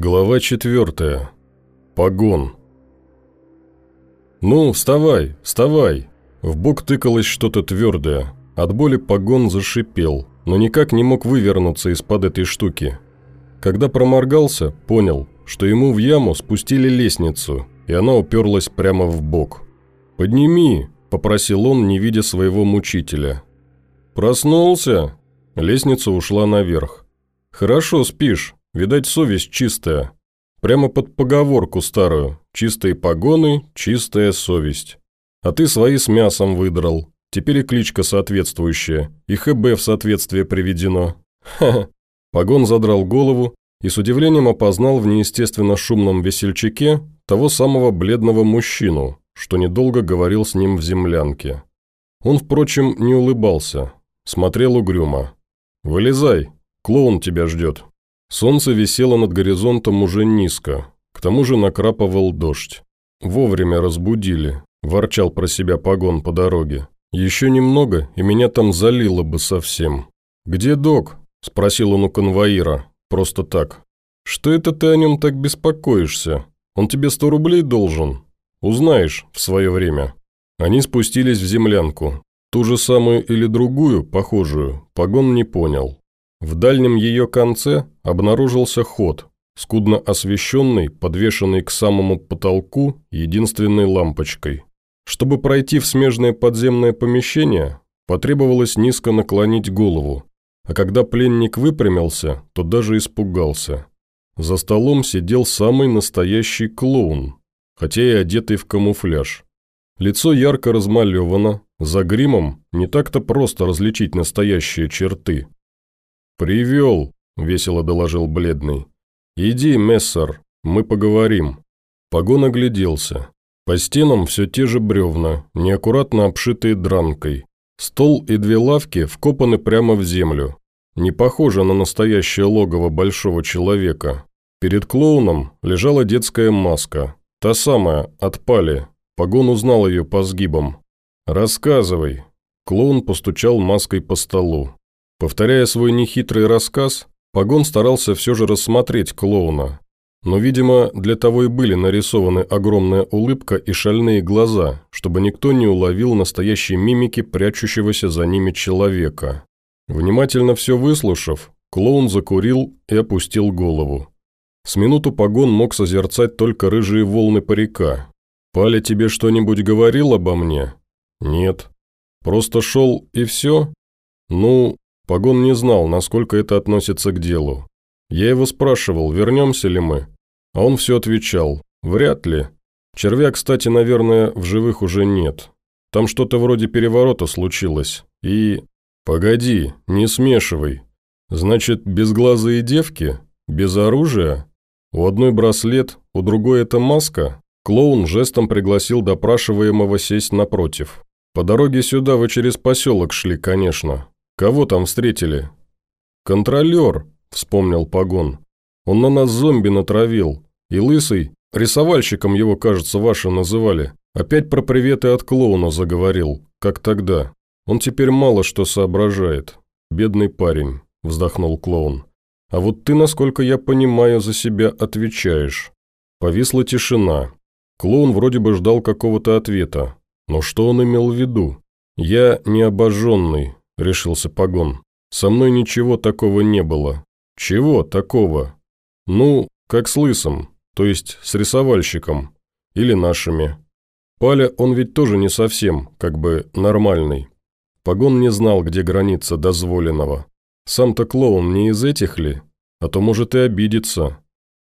Глава четвертая. Погон. «Ну, вставай, вставай!» В бок тыкалось что-то твердое. От боли погон зашипел, но никак не мог вывернуться из-под этой штуки. Когда проморгался, понял, что ему в яму спустили лестницу, и она уперлась прямо в бок. «Подними!» – попросил он, не видя своего мучителя. «Проснулся?» Лестница ушла наверх. «Хорошо спишь, видать, совесть чистая. Прямо под поговорку старую. Чистые погоны, чистая совесть. А ты свои с мясом выдрал. Теперь и кличка соответствующая, и ХБ в соответствие приведено. Ха-ха». Погон задрал голову и с удивлением опознал в неестественно шумном весельчаке того самого бледного мужчину, что недолго говорил с ним в землянке. Он, впрочем, не улыбался, смотрел угрюмо. «Вылезай, клоун тебя ждет». Солнце висело над горизонтом уже низко, к тому же накрапывал дождь. Вовремя разбудили, ворчал про себя погон по дороге. Еще немного, и меня там залило бы совсем. «Где док?» – спросил он у конвоира, просто так. «Что это ты о нем так беспокоишься? Он тебе сто рублей должен? Узнаешь в свое время». Они спустились в землянку. Ту же самую или другую, похожую, погон не понял. В дальнем ее конце обнаружился ход, скудно освещенный, подвешенный к самому потолку единственной лампочкой. Чтобы пройти в смежное подземное помещение, потребовалось низко наклонить голову, а когда пленник выпрямился, то даже испугался. За столом сидел самый настоящий клоун, хотя и одетый в камуфляж. Лицо ярко размалевано, за гримом не так-то просто различить настоящие черты. «Привел», – весело доложил бледный. «Иди, мессер, мы поговорим». Погон огляделся. По стенам все те же бревна, неаккуратно обшитые дранкой. Стол и две лавки вкопаны прямо в землю. Не похоже на настоящее логово большого человека. Перед клоуном лежала детская маска. Та самая, от пали. Погон узнал ее по сгибам. «Рассказывай». Клоун постучал маской по столу. Повторяя свой нехитрый рассказ, Погон старался все же рассмотреть клоуна. Но, видимо, для того и были нарисованы огромная улыбка и шальные глаза, чтобы никто не уловил настоящей мимики прячущегося за ними человека. Внимательно все выслушав, клоун закурил и опустил голову. С минуту Погон мог созерцать только рыжие волны парика. «Паля тебе что-нибудь говорил обо мне?» «Нет». «Просто шел и все?» «Ну, Погон не знал, насколько это относится к делу. Я его спрашивал, вернемся ли мы. А он все отвечал, вряд ли. Червя, кстати, наверное, в живых уже нет. Там что-то вроде переворота случилось. И... Погоди, не смешивай. Значит, безглазые девки? Без оружия? У одной браслет, у другой это маска? Клоун жестом пригласил допрашиваемого сесть напротив. По дороге сюда вы через поселок шли, конечно. «Кого там встретили?» «Контролер», – вспомнил Погон. «Он на нас зомби натравил. И лысый, рисовальщиком его, кажется, ваши называли, опять про приветы от клоуна заговорил, как тогда. Он теперь мало что соображает. Бедный парень», – вздохнул клоун. «А вот ты, насколько я понимаю, за себя отвечаешь». Повисла тишина. Клоун вроде бы ждал какого-то ответа. Но что он имел в виду? «Я не обожженный, – решился Погон. «Со мной ничего такого не было». «Чего такого?» «Ну, как с Лысом, то есть с рисовальщиком. Или нашими. Паля, он ведь тоже не совсем, как бы, нормальный. Погон не знал, где граница дозволенного. Сам-то клоун не из этих ли? А то может и обидеться.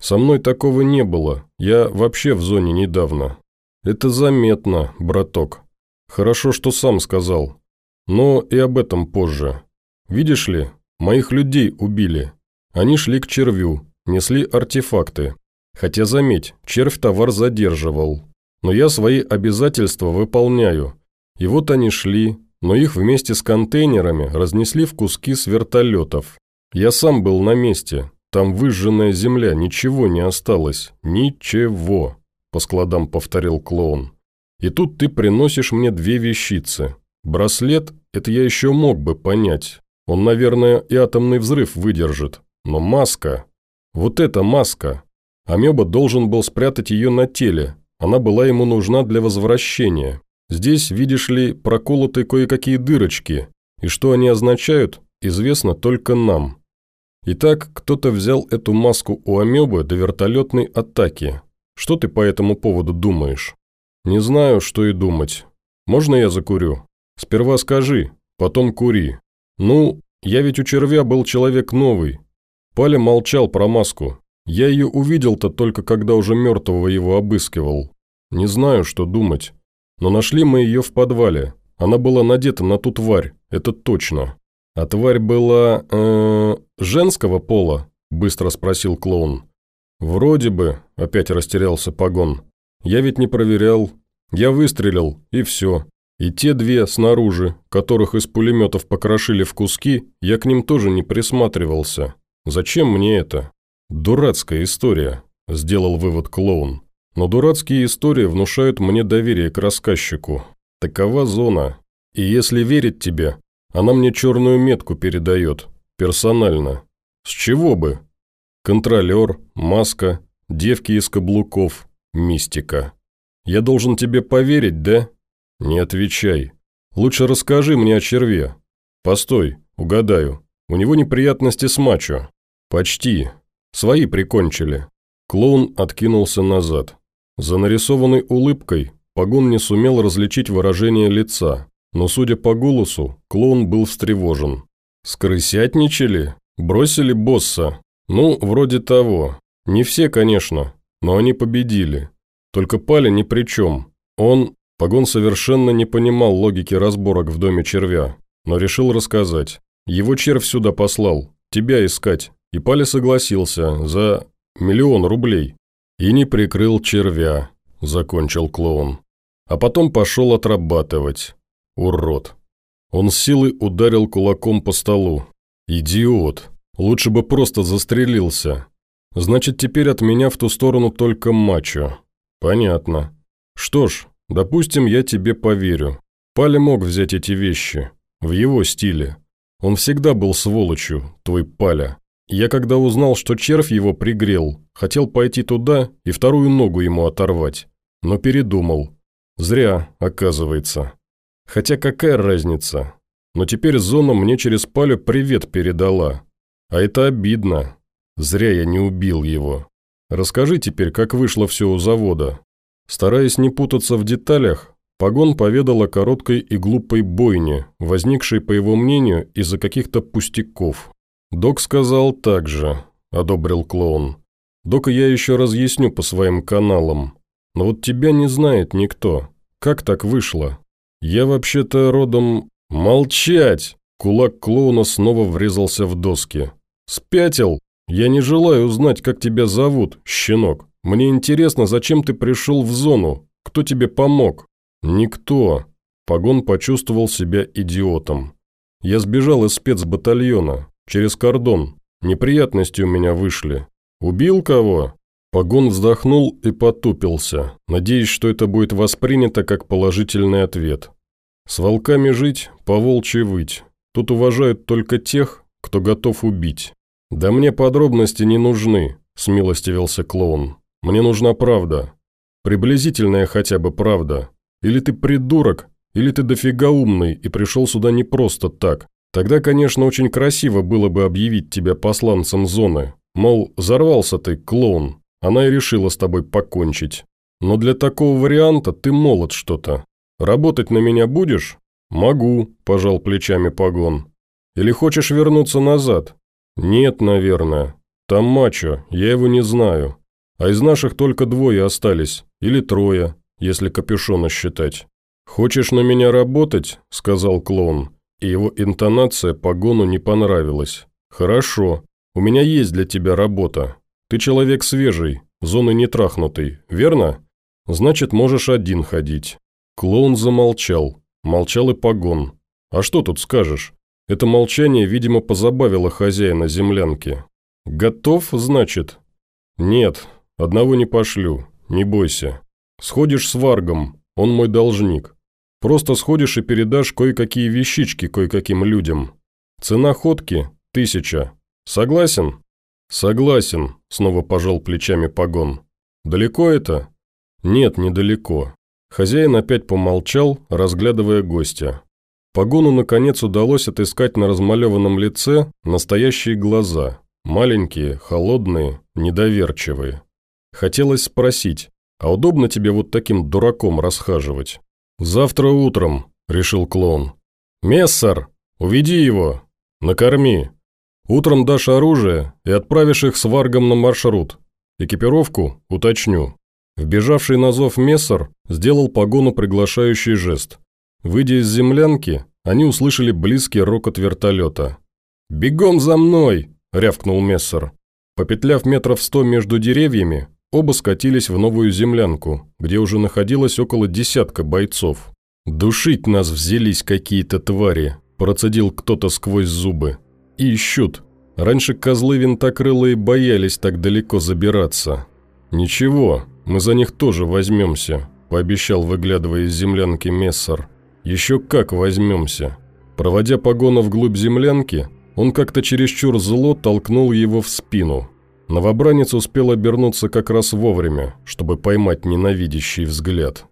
Со мной такого не было, я вообще в зоне недавно. Это заметно, браток. Хорошо, что сам сказал. Но и об этом позже. Видишь ли, моих людей убили. Они шли к червю, несли артефакты. Хотя, заметь, червь товар задерживал. Но я свои обязательства выполняю. И вот они шли, но их вместе с контейнерами разнесли в куски с вертолетов. Я сам был на месте. Там выжженная земля, ничего не осталось. Ничего, по складам повторил клоун. И тут ты приносишь мне две вещицы. Браслет – это я еще мог бы понять. Он, наверное, и атомный взрыв выдержит. Но маска... Вот эта маска, Амеба должен был спрятать ее на теле. Она была ему нужна для возвращения. Здесь, видишь ли, проколоты кое-какие дырочки, и что они означают, известно только нам. Итак, кто-то взял эту маску у амебы до вертолетной атаки. Что ты по этому поводу думаешь? Не знаю, что и думать. Можно я закурю? Сперва скажи, потом кури. Ну, я ведь у червя был человек новый. Паля молчал про маску. Я ее увидел-то только когда уже мертвого его обыскивал. Не знаю, что думать. Но нашли мы ее в подвале. Она была надета на ту тварь, это точно. А тварь была... Э, женского пола?» – быстро спросил клоун. «Вроде бы», – опять растерялся погон. «Я ведь не проверял. Я выстрелил, и все. И те две снаружи, которых из пулеметов покрошили в куски, я к ним тоже не присматривался. Зачем мне это? Дурацкая история, сделал вывод клоун. Но дурацкие истории внушают мне доверие к рассказчику. Такова зона. И если верить тебе, она мне черную метку передает. Персонально. С чего бы? Контролер, маска, девки из каблуков, мистика. Я должен тебе поверить, да? «Не отвечай. Лучше расскажи мне о черве. Постой, угадаю. У него неприятности с мачо. Почти. Свои прикончили». Клоун откинулся назад. За нарисованной улыбкой Погон не сумел различить выражение лица, но, судя по голосу, клоун был встревожен. «Скрысятничали? Бросили босса? Ну, вроде того. Не все, конечно, но они победили. Только Паля ни при чем. Он Погон совершенно не понимал логики разборок в доме червя, но решил рассказать. Его червь сюда послал, тебя искать, и Паля согласился за миллион рублей. И не прикрыл червя, закончил клоун. А потом пошел отрабатывать. Урод. Он с силой ударил кулаком по столу. Идиот. Лучше бы просто застрелился. Значит, теперь от меня в ту сторону только мачо. Понятно. Что ж, Допустим, я тебе поверю. Паля мог взять эти вещи. В его стиле. Он всегда был сволочью, твой Паля. Я когда узнал, что червь его пригрел, хотел пойти туда и вторую ногу ему оторвать. Но передумал. Зря, оказывается. Хотя какая разница? Но теперь зона мне через Палю привет передала. А это обидно. Зря я не убил его. Расскажи теперь, как вышло все у завода. Стараясь не путаться в деталях, Погон поведал о короткой и глупой бойне, возникшей, по его мнению, из-за каких-то пустяков. «Док сказал так же», – одобрил клоун. «Дока я еще разъясню по своим каналам. Но вот тебя не знает никто. Как так вышло? Я вообще-то родом... Молчать!» Кулак клоуна снова врезался в доски. «Спятил? Я не желаю узнать, как тебя зовут, щенок. Мне интересно, зачем ты пришел в зону? Кто тебе помог?» «Никто». Погон почувствовал себя идиотом. «Я сбежал из спецбатальона. Через кордон. Неприятности у меня вышли. Убил кого?» Погон вздохнул и потупился, надеясь, что это будет воспринято как положительный ответ. «С волками жить, по волчьи выть. Тут уважают только тех, кто готов убить». «Да мне подробности не нужны», – смилостивился клоун. Мне нужна правда. Приблизительная хотя бы правда. Или ты придурок, или ты дофига умный и пришел сюда не просто так. Тогда, конечно, очень красиво было бы объявить тебя посланцем зоны. Мол, взорвался ты, клоун. Она и решила с тобой покончить. Но для такого варианта ты молод что-то. Работать на меня будешь? Могу, пожал плечами погон. Или хочешь вернуться назад? Нет, наверное. Там мачо, я его не знаю. А из наших только двое остались, или трое, если капюшона считать. «Хочешь на меня работать?» – сказал клоун, и его интонация погону не понравилась. «Хорошо, у меня есть для тебя работа. Ты человек свежий, зоны не трахнутый, верно? Значит, можешь один ходить». Клоун замолчал, молчал и погон. «А что тут скажешь?» Это молчание, видимо, позабавило хозяина землянки. «Готов, значит?» «Нет, Одного не пошлю, не бойся. Сходишь с Варгом, он мой должник. Просто сходишь и передашь кое-какие вещички кое-каким людям. Цена ходки – тысяча. Согласен? Согласен, снова пожал плечами погон. «Далеко это?» «Нет, недалеко». Хозяин опять помолчал, разглядывая гостя. Погону, наконец, удалось отыскать на размалеванном лице настоящие глаза. Маленькие, холодные, недоверчивые. Хотелось спросить, а удобно тебе вот таким дураком расхаживать? «Завтра утром», – решил клоун. «Мессер, уведи его, накорми. Утром дашь оружие и отправишь их с Варгом на маршрут. Экипировку уточню». Вбежавший на зов Мессер сделал погону приглашающий жест. Выйдя из землянки, они услышали близкий рокот вертолета. «Бегом за мной!» – рявкнул Мессер. Попетляв метров сто между деревьями, оба скатились в новую землянку, где уже находилось около десятка бойцов. «Душить нас взялись какие-то твари», – процедил кто-то сквозь зубы. «И ищут. Раньше козлы винтокрылые боялись так далеко забираться». «Ничего, мы за них тоже возьмемся», – пообещал, выглядывая из землянки Мессер. «Еще как возьмемся». Проводя погона вглубь землянки, он как-то чересчур зло толкнул его в спину. Новобранец успел обернуться как раз вовремя, чтобы поймать ненавидящий взгляд.